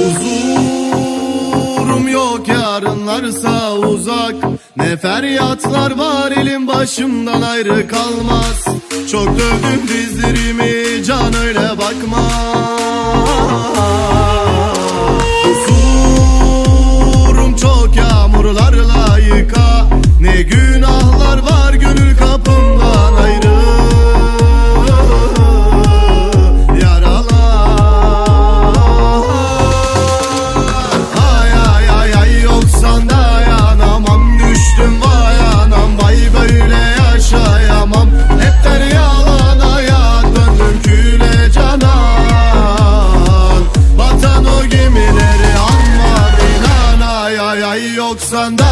Huzurum yok yarınlarsa uzak. Ne feryatlar var elim başımdan ayrı kalmaz. Çok dövdüm dizlerimi can öyle bakmaz. pasando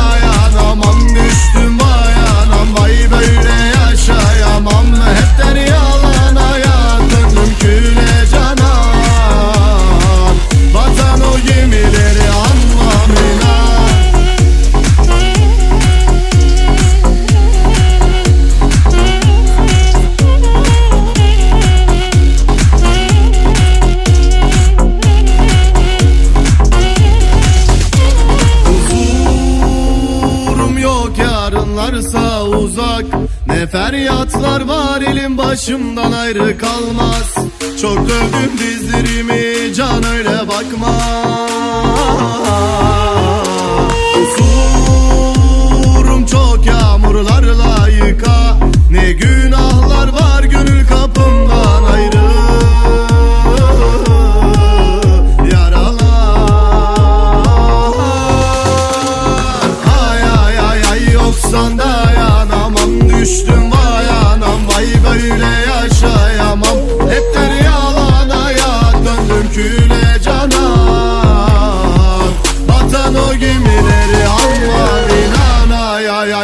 yarınlarsa uzak Ne feryatlar var elim başımdan ayrı kalmaz. Çok dövdüm dizlerimi can öyle bakmaz.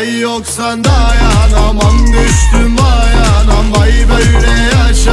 Ay yoksan dayanamam düştüm ayağına Vay böyle yaş.